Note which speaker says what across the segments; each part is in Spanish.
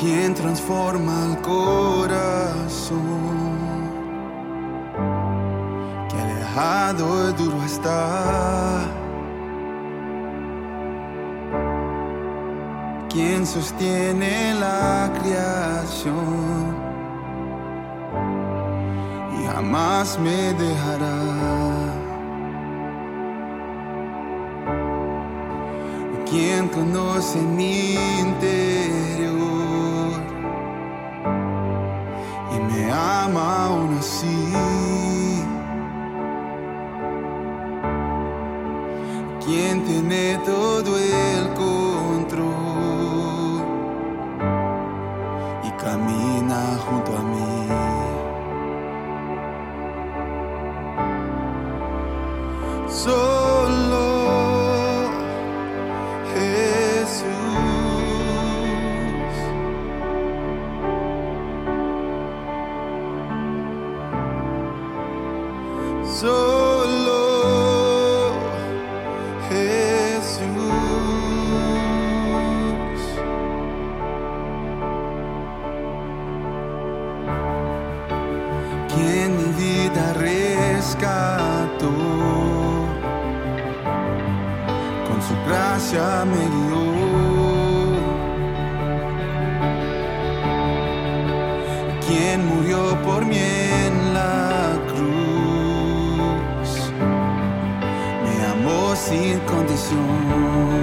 Speaker 1: quien transforma el corazón. Que alejado y duro está. Quien sostiene la creación y jamás me dejará. quien conoce mi interior así. Quien tiene todo el control y camina junto a mí. Solo Jesús. Quien mi vida rescató con su gracia me guió. Quien murió por mí sin condición.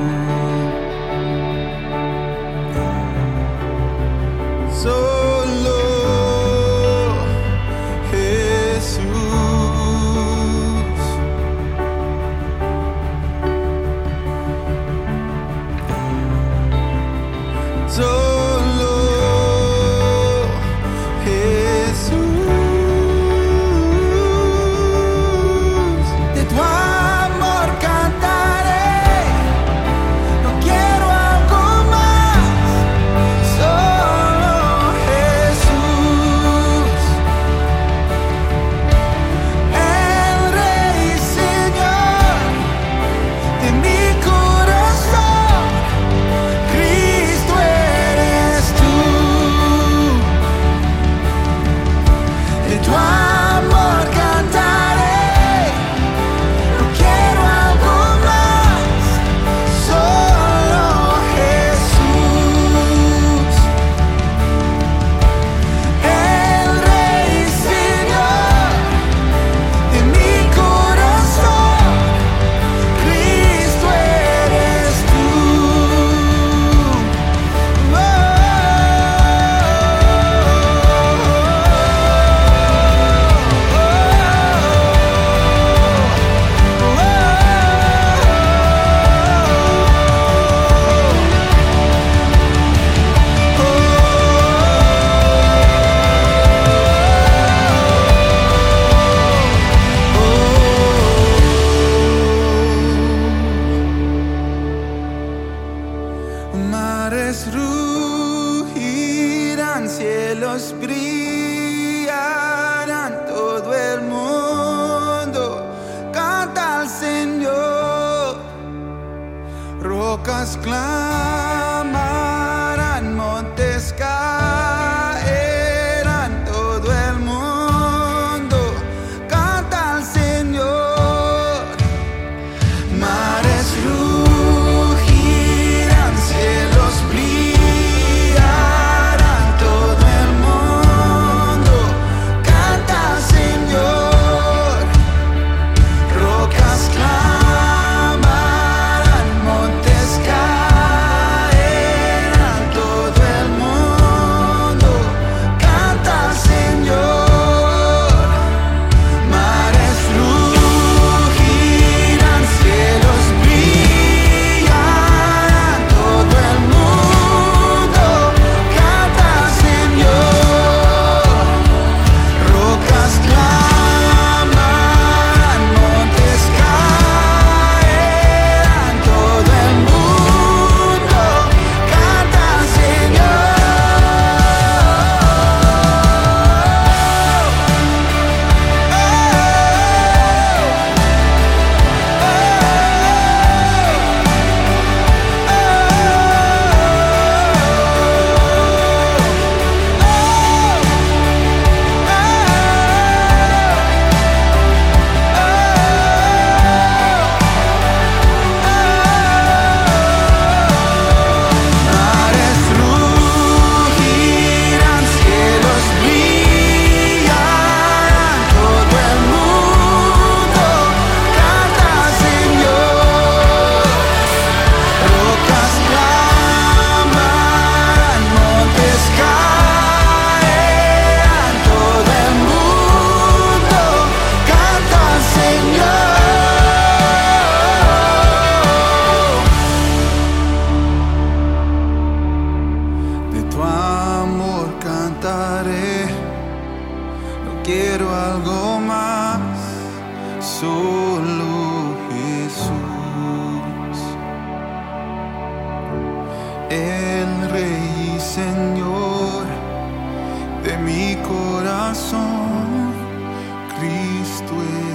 Speaker 1: Mares rugirán, cielos brillarán, todo el mundo canta al Señor. Rocas clamarán, El Rey Señor de mi corazón, Cristo es.